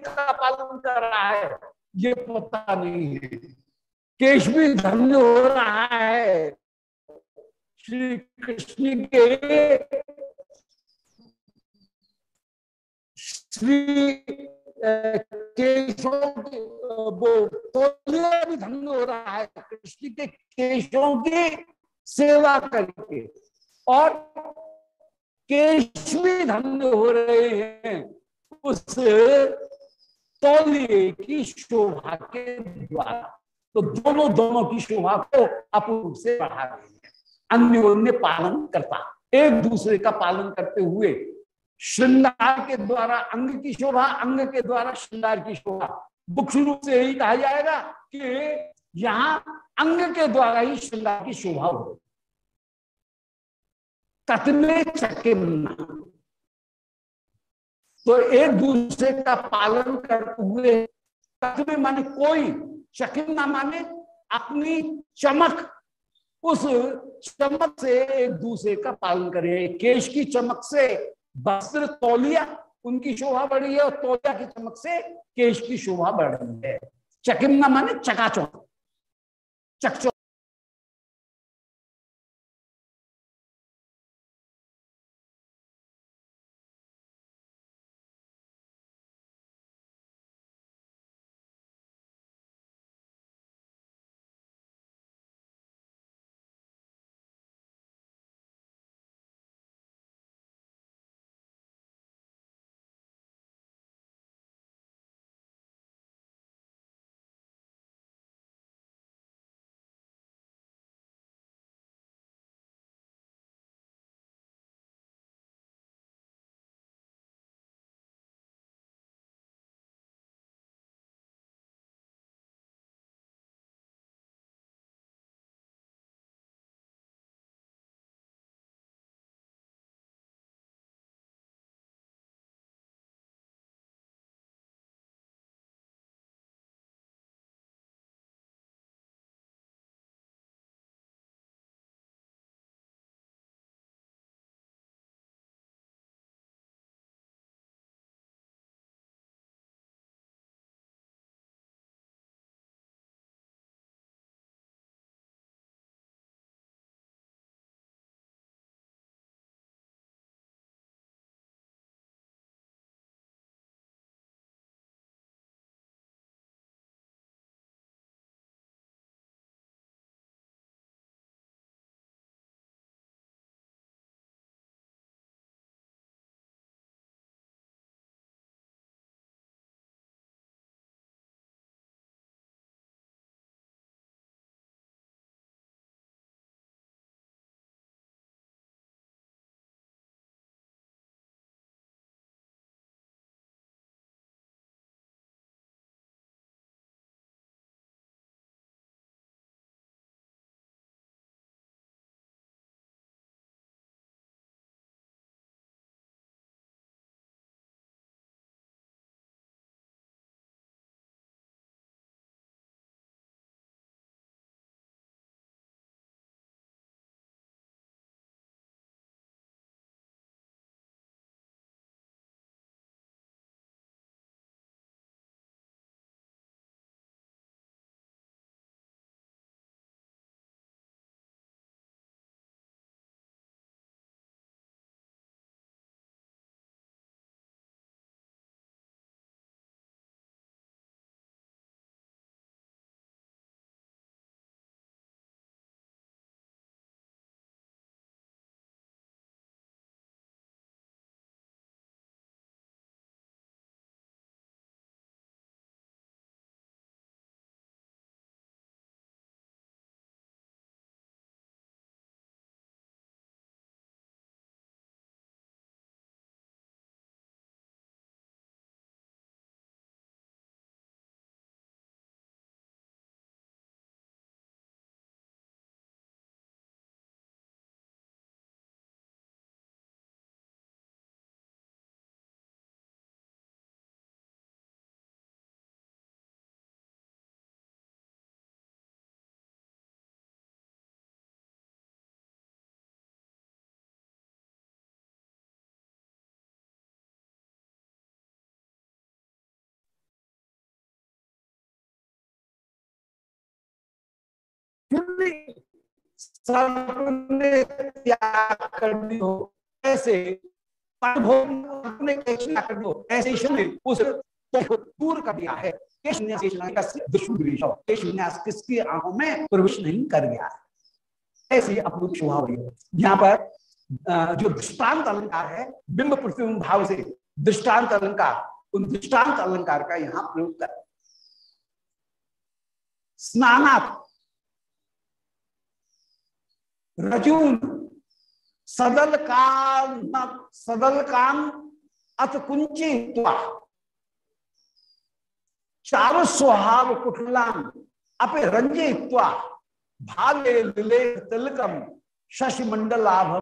का पालन कर रहा है ये पता नहीं है। केश भी धन्य हो रहा है। श्री कृष्ण के श्री केशों के वो तोलिया भी धन्य हो रहा है। कृष्ण के केशों की सेवा करके। और केश भी धन्य हो रहे हैं। उस तौलिए की शोभा के द्वारा। तो दोनों दोनों की शोभा को अपूर्व से बढ़ा रहे हैं। अन्योन्य पालन करता। एक दूसरे का पालन करते हुए श्रृंगार के द्वारा अंग की शोभा, अंग के द्वारा श्रृंगार की शोभा। मुख्य रूप से यही कहा जाएगा कि यहाँ अंग के द्वारा ही श्रृंगार की शोभा हो तत्मे चकिमना तो एक दूसरे का पालन करते हुए तत्मे माने कोई चकिमना माने, अपनी चमक, उस चमक से एक दूसरे का पालन करे। केश की चमक से वस्त्र तौलिया, उनकी शोभा बढ़ है और तौलिया की चमक से केश की शोभा बढ़ रही है। चकिमना माने चकाचौक चकचौ त्याग करनी हो। ऐसे हो। ऐसे उस तो दूर कर दिया है। किसकी आँखों में प्रवेश नहीं कर गया ऐसी शोभा यहाँ पर जो दृष्टांत अलंकार है, बिंब प्रतिबिंब भाव से दृष्टांत अलंकार, उन दृष्टांत अलंकार का यहाँ प्रयोग कर। स्नानात् रजून, सदल काम सदल काम अथ कुंची चारु स्वहाव कुटलाम अपे रंजित्वा। भाले लिले तिलकम शशि मंडलाभ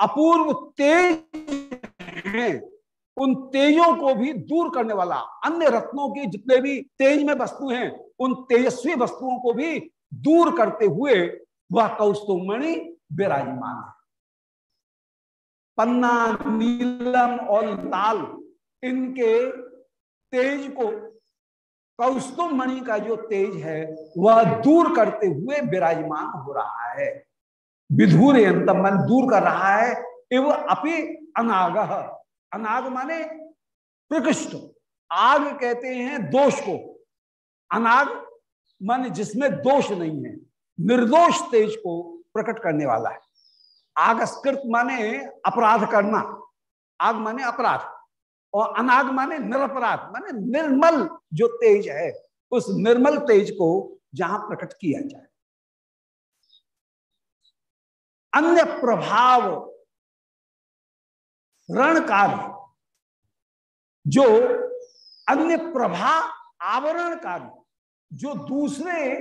अपूर्व तेज हैं। उन तेजों को भी दूर करने वाला, अन्य रत्नों के जितने भी तेज में वस्तु हैं, उन तेजस्वी वस्तुओं को भी दूर करते हुए वह कौस्तुमणि विराजमान है। पन्ना, नीलम और लाल, इनके तेज को कौस्तुम मणि का जो तेज है, वह दूर करते हुए विराजमान हो रहा है। विधुर मन दूर कर रहा है एवं अपि अनाग। अनाग माने प्रकृष्ट। आग कहते हैं दोष को। अनाग माने जिसमें दोष नहीं है। निर्दोष तेज को प्रकट करने वाला है। आगस्कृत माने अपराध करना। आग माने अपराध। और अनाग माने निरपराध, माने निर्मल जो तेज है, उस निर्मल तेज को जहाँ प्रकट किया जाए। अन्य प्रभाव रण रणकारी जो अन्य प्रभा आवरण आवरणकारी जो दूसरे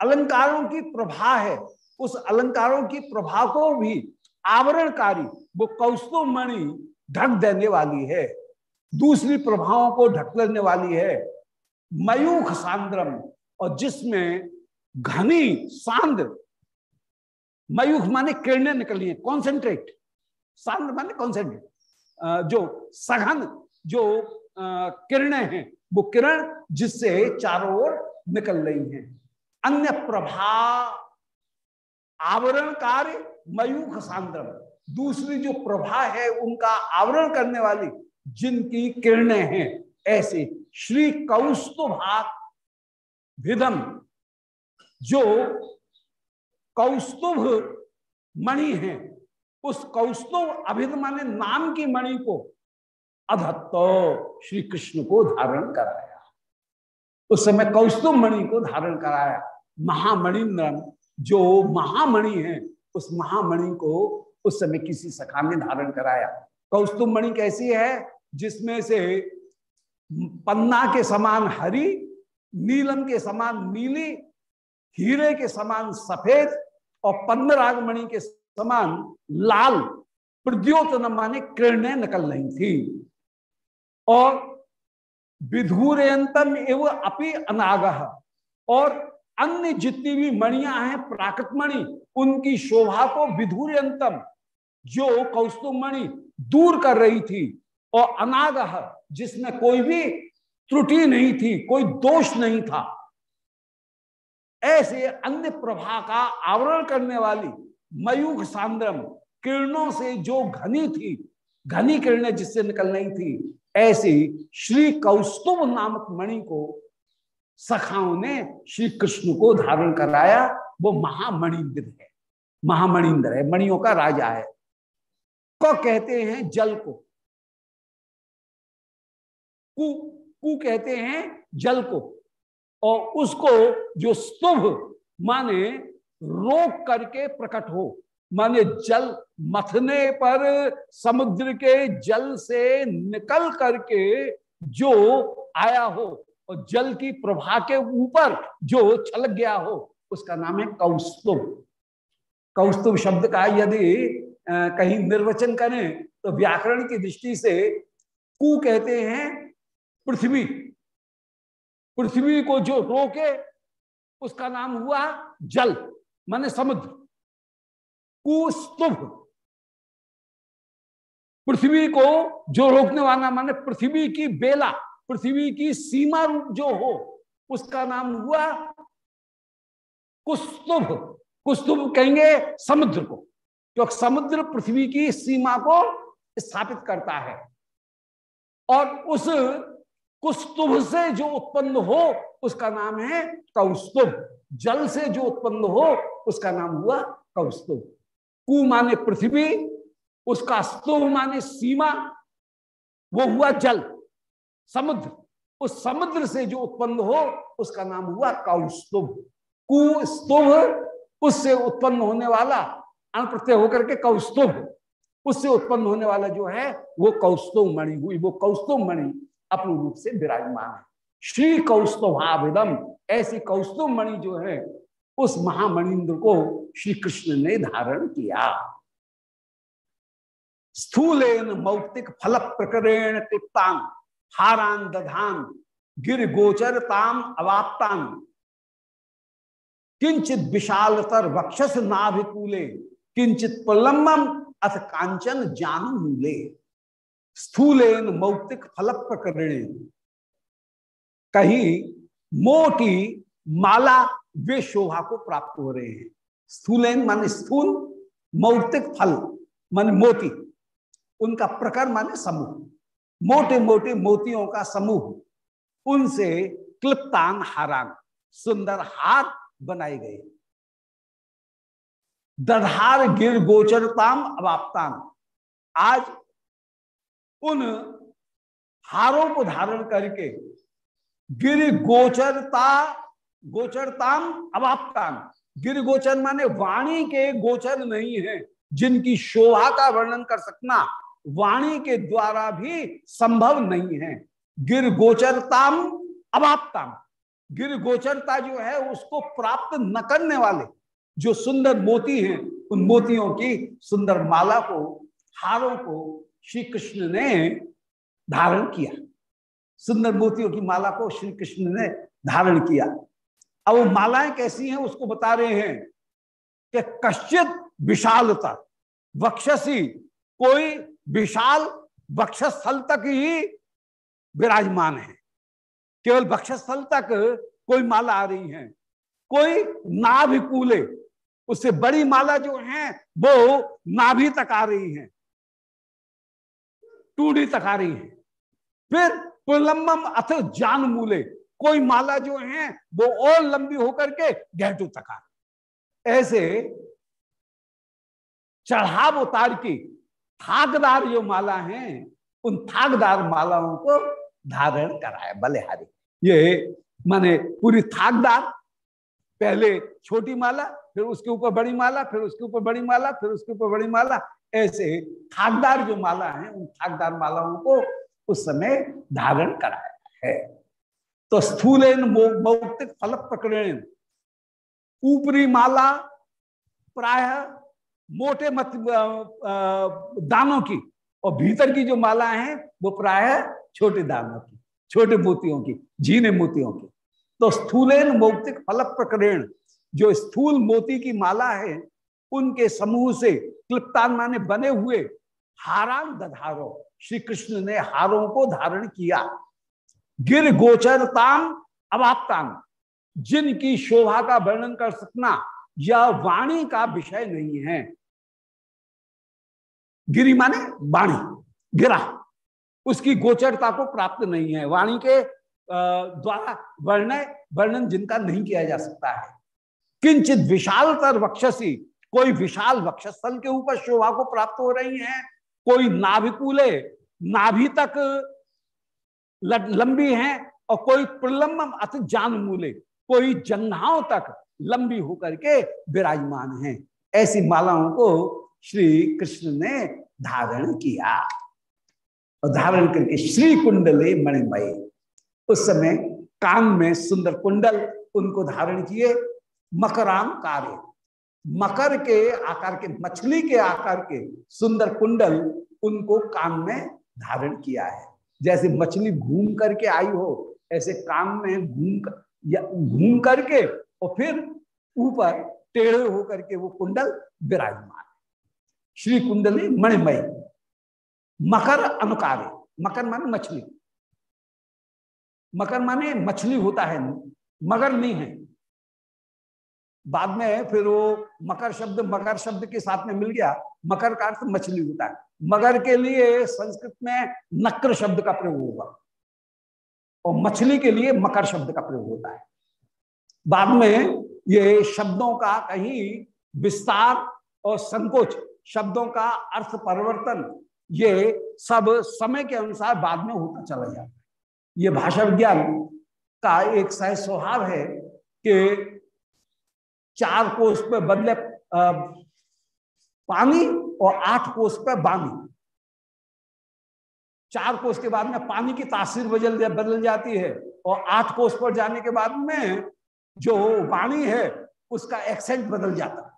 अलंकारों की प्रभा है, उस अलंकारों की प्रभा को भी आवरणकारी वो कौस्तु मणि ढक देने वाली है, दूसरी प्रभावों को ढक लेने वाली है, मयूख सांद्रम, और जिसमें घनी सांद्र मयूख माने किरणें निकली है कॉन्सेंट्रेट सांद्र माने कॉन्सेंट्रेट जो सघन, जो किरणें हैं, वो किरण जिससे चारों ओर निकल रही हैं। अन्य प्रभा आवरण कार्य मयूख सांद्रम। दूसरी जो प्रभा है, उनका आवरण करने वाली, जिनकी किरणें हैं, ऐसे श्री कौस्तुभाग विदम जो कौस्तुभ मणि है। उस कौस्तुभ अभिध माने नाम की मणि को अधत्त श्री कृष्ण को धारण कराया। उस समय कौस्तुभ मणि को धारण कराया। महामणिन्द्रम जो महामणि है, उस महामणि को उस समय किसी सखा ने धारण कराया। कौस्तुभ मणि कैसी है? जिसमें से पन्ना के समान हरी, नीलम के समान नीली, हीरे के समान सफ़ेद और पन्नराग मणि के समान लाल प्रद्योतन माने किरणें निकल रही थी। और विधुरयंतम एवं अपि अनाग। और अन्य जितनी भी मणियाँ हैं, प्राकृत मणि, उनकी शोभा को विधुरयंतम जो कौस्तुभ मणि दूर कर रही थी, और अनाग, जिसमें कोई भी त्रुटि नहीं थी, कोई दोष नहीं था ऐसे अन्य प्रभा का आवरण करने वाली मयूख सांद्रम किरणों से जो घनी थी, घनी किरणें जिससे निकल रही थी, ऐसी श्री कौस्तुभ नामक मणि को सखाओं ने श्री कृष्ण को धारण कराया। वो महामणिंद्र है महामणिंद्र है, मणियों का राजा है। को कहते हैं जल को। कु कु कहते हैं जल को। और उसको जो स्तुभ, माने रोक करके प्रकट हो, माने जल मथने पर, समुद्र के जल से निकल करके जो आया हो, और जल की प्रभा के ऊपर जो छलक गया हो, उसका नाम है कौस्तुभ। कौस्तुभ शब्द का यदि कहीं निर्वचन करें तो व्याकरण की दृष्टि से कु कहते हैं पृथ्वी। पृथ्वी को जो रोके, उसका नाम हुआ जल, माने समुद्र। कुस्तुभ। पृथ्वी को जो रोकने वाला, माने पृथ्वी की बेला, पृथ्वी की सीमा रूप जो हो, उसका नाम हुआ कुस्तुभ। कुस्तुभ कहेंगे समुद्र को, क्योंकि समुद्र पृथ्वी की सीमा को स्थापित करता है। और उस कुस्तुभ से जो उत्पन्न हो, उसका नाम है कौस्तुभ। जल से जो उत्पन्न हो, उसका नाम हुआ कौस्तुभ। कु माने पृथ्वी, उसका स्तुभ माने सीमा, वो हुआ जल। समुद्र, उस समुद्र से जो उत्पन्न हो, उसका नाम हुआ कौस्तुभ। कुस्तुभ उससे उत्पन्न होने वाला अण प्रत्यय होकर के कौस्तुभ। उससे उत्पन्न होने वाला जो है, वो कौस्तुभ मणि हुई, वो कौस्तुभ मणि। अपने रूप से विराजमान है। श्री कौस्तुभाभिदम ऐसी कौस्तुभ मणि जो है, उस महामणिंद्र को श्री कृष्ण ने धारण किया। स्थूलेन मौक्तिक फल प्रकरण क्लिप्तान हारान दधान गिर गोचरताम अवाप्तान। किंचित विशालतर वक्षस नाभिकूले किंचित प्रलम्बम अथ कांचन ज्ञान मूले स्थूलेन मौक्तिक फल प्रकरण कहीं मोटी माला वे शोभा को प्राप्त हो रहे हैं। स्थूलेन मान स्थूल, मौक्तिक फल मान मोती। उनका प्रकर माने समूह। मोटे मोटे मोतियों का समूह। उनसे क्लिप्तान हारान, सुंदर हार बनाए गए। दधार गिर गोचरताम अवाप्तान। आज उन हारों को धारण करके गिर गोचरता, गोचरताम अवाप्तान गिर गोचर माने वाणी के गोचर नहीं है, जिनकी शोभा का वर्णन कर सकना वाणी के द्वारा भी संभव नहीं है। गिर गोचरताम अवाप्ताम। गिर गोचरता जो है, उसको प्राप्त न करने वाले जो सुंदर मोती हैं, उन मोतियों की सुंदर माला को, हारों को श्री कृष्ण ने धारण किया। सुंदर मोतियों की माला को श्री कृष्ण ने धारण किया। अब वो मालाएँ कैसी हैं उसको बता रहे हैं कि कश्चित विशालता, वक्षसी, कोई विशाल वक्षस्थल तक ही विराजमान है। केवल वक्षस्थल तक कोई माला आ रही है। कोई नाभिकूले, उससे बड़ी माला जो है, वो नाभि तक आ रही है। टूडी तक आ रही है। फिर प्रलंबम अथ जान मूले, कोई माला जो है, वो और लंबी होकर के गहटू तक आ ऐसे चढ़ाव उतार की थाकदार जो माला है, उन थाकदार मालाओं को धारण कराया बलिहारी। ये माने पूरी थाकदार पहले छोटी माला, फिर उसके ऊपर बड़ी माला, फिर उसके ऊपर बड़ी माला, फिर उसके ऊपर बड़ी माला ऐसे थाकदार जो माला है, उन थाकदार मालाओं को उस समय धारण कराया है। तो स्थूल मौक्तिक फल प्रकरण ऊपरी माला प्राय मोटे मत दानों की और भीतर की जो माला है, वो प्राय छोटे दानों की, छोटे मोतियों की, झीने मोतियों की। तो स्थूलेन मौक्तिक फल प्रकरण जो स्थूल मोती की माला है उनके समूह से क्लिप्तान माने बने हुए हारान दधारो श्री कृष्ण ने हारों को धारण किया। गिर गोचरताम अवाप्ताम जिनकी शोभा का वर्णन कर सकना, यह वाणी का विषय नहीं है। गिरी माने वाणी, गिरा। उसकी गोचरता को प्राप्त नहीं है। वाणी के द्वारा वर्ण वर्णन जिनका नहीं किया जा सकता है। किंचित विशालतर वक्षसी कोई विशाल वक्षस्थल के ऊपर शोभा को प्राप्त हो रही है, कोई नाभिकूले नाभि तक लंबी हैं और कोई प्रलंबम अथ जान मूले कोई जंघाओं तक लंबी होकर के विराजमान हैं। ऐसी मालाओं को श्री कृष्ण ने धारण किया। और धारण करके श्री कुंडले मणिमय, उस समय कान में सुंदर कुंडल उनको धारण किए मकराम कार्य मकर के आकार के, मछली के आकार के सुंदर कुंडल उनको कान में धारण किया है। जैसे मछली घूम करके आई हो, ऐसे कान में घूम कर घूम करके और फिर ऊपर टेढ़े होकर के वो कुंडल विराजमान। श्री कुंडली मणिमय, मकर अनुकार्य मकर माने मछली। मकर माने मछली होता है, मगर नहीं है। बाद में फिर वो मकर शब्द मकर शब्द के साथ में मिल गया। मकर का अर्थ मछली होता है। मगर के लिए संस्कृत में नक्र शब्द का प्रयोग होगा। और मछली के लिए मकर शब्द का प्रयोग होता है। बाद में ये शब्दों का कहीं विस्तार और संकोच, शब्दों का अर्थ परिवर्तन, ये सब समय के अनुसार बाद में होता चला जाता है। ये भाषा विज्ञान का एक सह स्वभाव है कि चार कोष पे बदले पानी और आठ कोष पे बानी चार कोष के बाद में पानी की तासीर बदल बदल जाती है और आठ कोष पर जाने के बाद में जो वाणी है, उसका एक्सेंट बदल जाता। है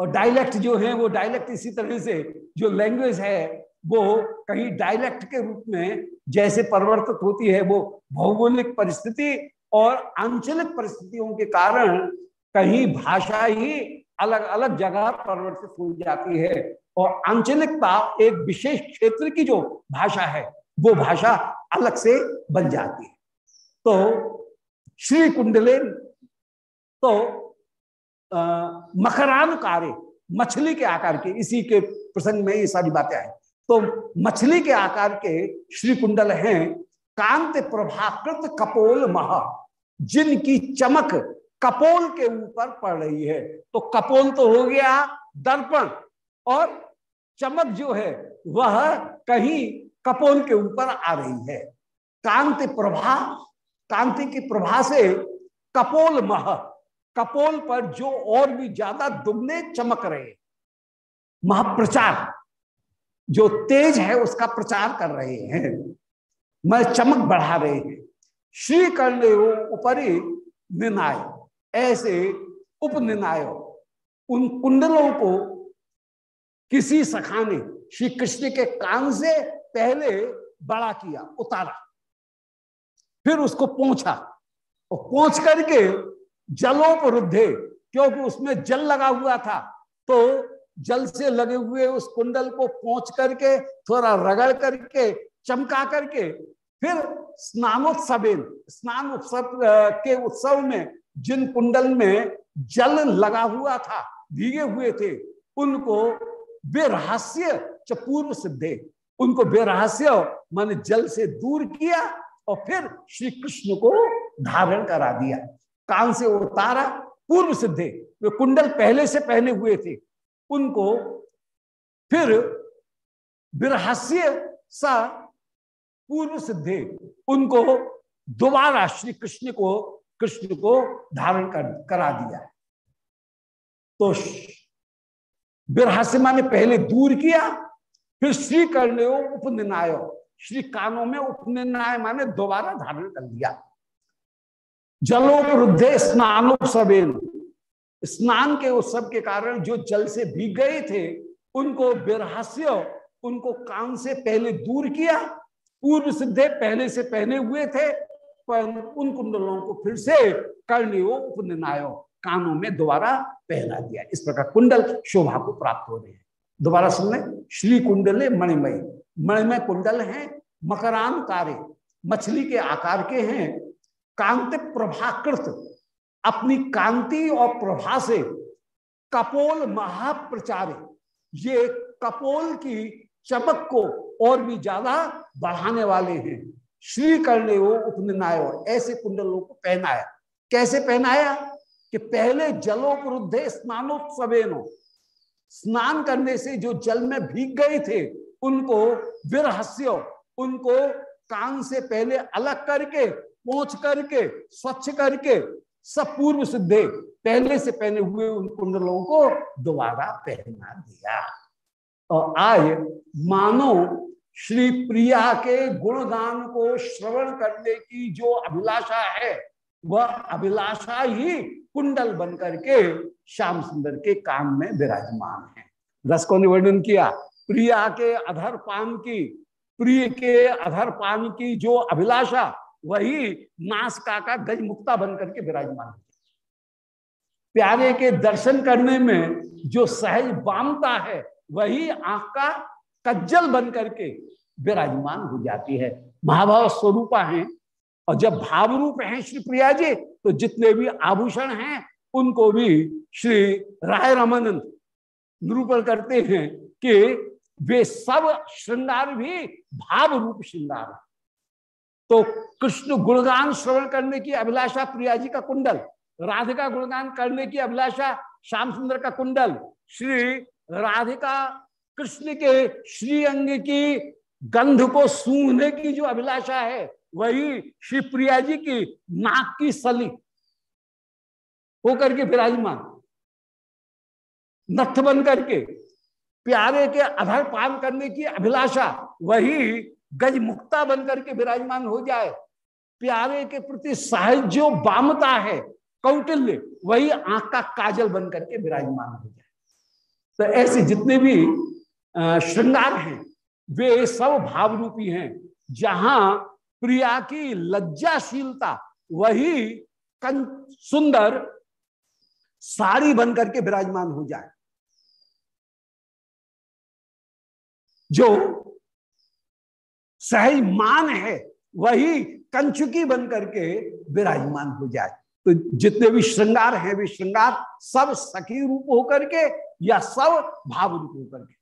और डायलेक्ट जो है, वो डायलेक्ट इसी तरह से जो लैंग्वेज है, वो कहीं डायलेक्ट के रूप में जैसे परिवर्तित होती है, वो भौगोलिक परिस्थिति और आंचलिक परिस्थितियों के कारण कहीं भाषा ही अलग अलग जगह परिवर्तित हो जाती है। और आंचलिकता एक विशेष क्षेत्र की जो भाषा है, वो भाषा अलग से बन जाती है। तो श्री कुंडले तो मकरान कार्य मछली के आकार के, इसी के प्रसंग में ये सारी बातें आई तो मछली के आकार के श्री कुंडल हैं, कांत प्रभाकृत कपोल महा। जिनकी चमक कपोल के ऊपर पड़ रही है। तो कपोल तो हो गया दर्पण, और चमक जो है, वह कहीं कपोल के ऊपर आ रही है। कांति प्रभा, कांति की प्रभा से कपोल मह, कपोल पर जो और भी ज़्यादा दुगने चमक रहे महाप्रचार, जो तेज है उसका प्रचार कर रहे हैं। मैं चमक बढ़ा रहे हैं। श्री कर्ण ऊपरी निनाय ऐसे उपनिनाय उन कुंडलों को किसी सखा ने श्री कृष्ण के कान से पहले बड़ा किया, उतारा। फिर उसको पहुँचा और पहुँच करके जलोपरुद्धे क्योंकि उसमें जल लगा हुआ था तो जल से लगे हुए उस कुंडल को पहुँच करके, थोड़ा रगड़ करके, चमका करके फिर स्नानोत्सव स्नान उत्सव के उत्सव में, जिन कुंडल में जल लगा हुआ था, भीगे हुए थे, उनको बेरहस्य पूर्व सिद्धे। उनको बेरहस्य मान जल से दूर किया और फिर श्री कृष्ण को धारण करा दिया। कान से उतारा पूर्व सिद्धे। वे कुंडल पहले से पहने हुए थे। उनको फिर बिरहस्य सा पूर्व सिद्धे उनको दोबारा श्री कृष्ण को कृष्ण को धारण कर, करा दिया तो बिरहास्य ने पहले दूर किया, फिर श्री करने उपनिनाय। श्री कानों में उपनिनाय माने दोबारा धारण कर दिया जलोपरुद्धे स्नानोत्सवेन स्नान के उत्सव के कारण जो जल से भीग गए थे, उनको बिरहास्य, उनको कान से पहले दूर किया पूर्व सिद्धे पहले से पहने हुए थे, पर उन कुंडलों को फिर से कर्णियो उपनिनायो कानों में दोबारा पहना दिया। इस प्रकार कुंडल शोभा को प्राप्त हो रहे हैं। दोबारा सुन श्री कुंडले मणिमय। मणिमय कुंडल हैं मकरान कार्य मछली के आकार के हैं, कांति प्रभाकृत। अपनी कांति और प्रभा से कपोल महाप्रचार। ये कपोल की चमक को और भी ज़्यादा बढ़ाने वाले हैं। श्री करने वो उपनिनायो, ऐसे कुंडलों को पहनाया। कैसे पहनाया? कि पहले जलोपरुद्धे स्नानोत्सवेनो। स्नान करने से जो जल में भीग गए थे, उनको विरहस्य, उनको कान से पहले अलग करके पहुँच करके, स्वच्छ करके, सब पूर्व सिद्धे पहले से पहने हुए उन कुंडलों को दोबारा पहना दिया। आज मानो श्री प्रिया के गुणगान को श्रवण करने की जो अभिलाषा है, वह अभिलाषा ही कुंडल बनकर के श्याम सुंदर के काम में विराजमान है। रस को निवर्णन किया, प्रिया के अधर पान की, प्रिय के अधर पान की जो अभिलाषा, वही नासका का गज मुक्ता बन करके विराजमान है। प्यारे के दर्शन करने में जो सहज बामता है वही आँख का कज्जल बन करके विराजमान हो जाती है। महाभाव स्वरूपा है और जब भाव रूप है श्री प्रिया जी तो जितने भी आभूषण हैं, उनको भी श्री राय रामानंद निरूपण करते हैं कि वे सब श्रृंगार भी भाव रूप श्रृंगार है। तो कृष्ण गुणगान श्रवण करने की अभिलाषा प्रिया जी का कुंडल, राधिका गुणगान करने की अभिलाषा श्याम सुंदर का कुंडल, श्री राधिका कृष्ण के श्री अंग की गंध को सूंघने की जो अभिलाषा है, वही श्री प्रिया जी की नाक की सली होकर के विराजमान। नथ बन करके प्यारे के अधर पान करने की अभिलाषा, वही गज मुक्ता बन करके विराजमान हो जाए। प्यारे के प्रति साहिज्यो बामता है, कौटिल्य, वही आँख का काजल बन करके विराजमान हो जाए। तो ऐसे जितने भी श्रृंगार हैं, वे सब भाव रूपी हैं। जहाँ प्रिया की लज्जाशीलता, वही सुंदर साड़ी बन करके विराजमान हो जाए। जो सही मान है, वही कंचुकी बन करके विराजमान हो जाए। तो जितने भी श्रृंगार हैं, वे श्रृंगार सब सखी रूप होकर के या सब भाव रूप होकर के।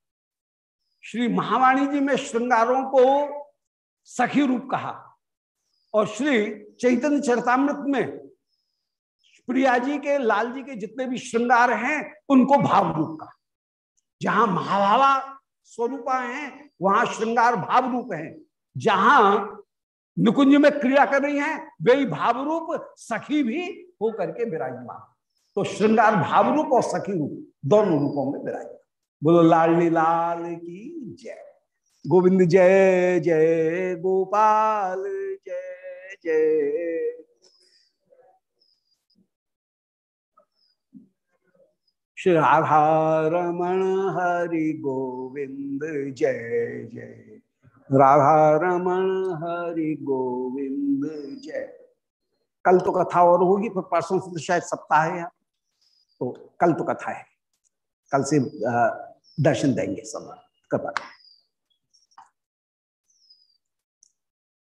श्री महावाणी जी में श्रृंगारों को सखी रूप कहा और श्री चैतन्य चरतामृत में प्रिया जी के, लाल जी के जितने भी श्रृंगार हैं, उनको भाव रूप कहा। जहाँ महाभावा स्वरूपा हैं, वहाँ श्रृंगार भाव रूप है। जहाँ निकुंज में क्रिया कर रही हैं, वे भाव रूप सखी भी होकर के विराजमान। तो श्रृंगार भाव रूप और सखी रूप, दोनों रूपों में विराजमान। बोलो लाली लाल की जय। गोविंद जय जय गोपाल, जय जय। श्री राधा रमण हरि गोविंद जय जय। राधा रमण हरि गोविंद जय। कल तो कथा और होगी, फिर परसों से तो शायद सप्ताह है तो कल्प तो कथा है। कल से दर्शन देंगे सब। कृपा